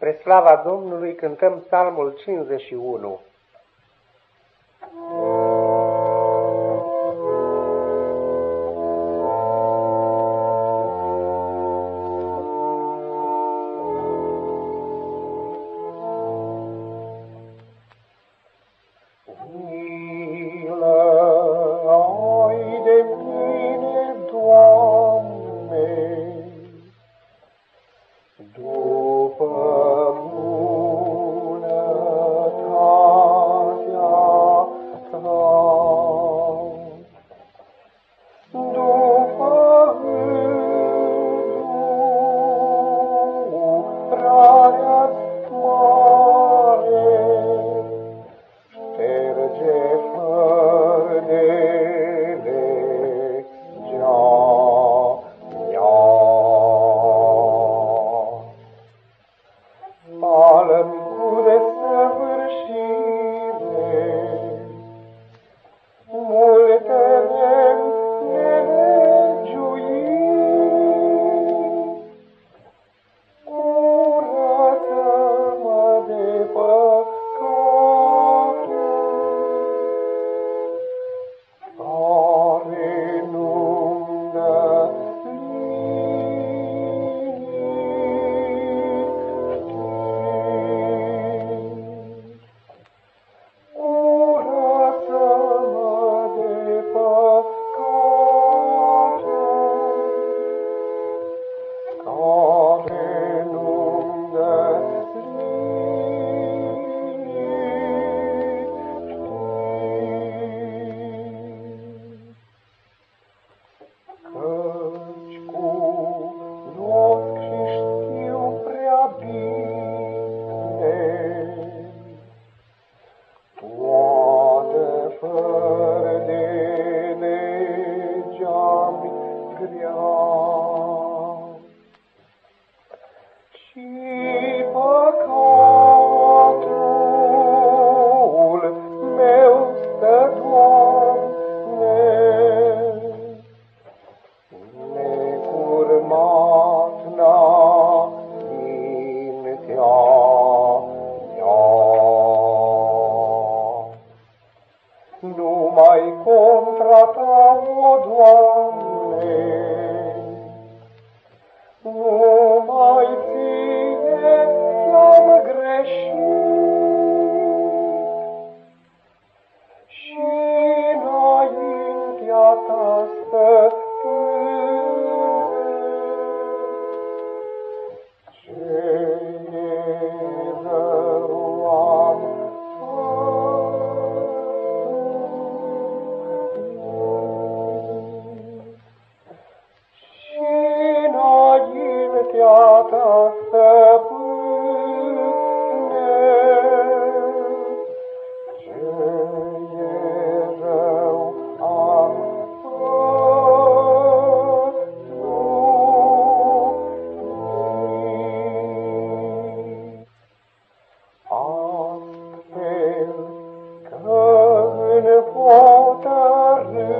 Spre slava Domnului cântăm psalmul 51. Mm. fără de legeam grea. numai mai contra Tavo, Doamne. heaven.